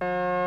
you